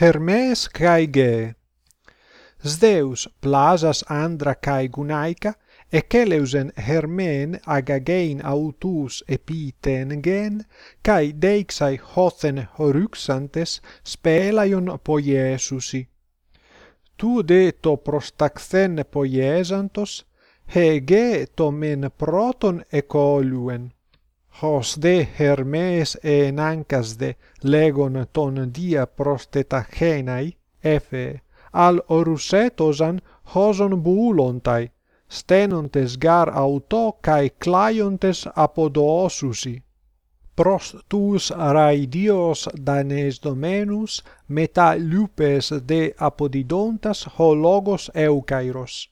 Hermes caige. Zeus plasas andra cae gunaica, eceleusen hermen agagein autus epiten gen, kai deixai hothen horuxantes spelaion poiesusi. Tu de to prostaxen poiesantos, hege to men proton ecoluen hos de Hermes e Nancas de legon ton dia prostetagenai efe al orussetosan hoson buulontai stenontes gar auto kai claiontes apodoosusi. Pros tuus raidios danesdomenus meta lupes de apodidontas ho logos eukairos.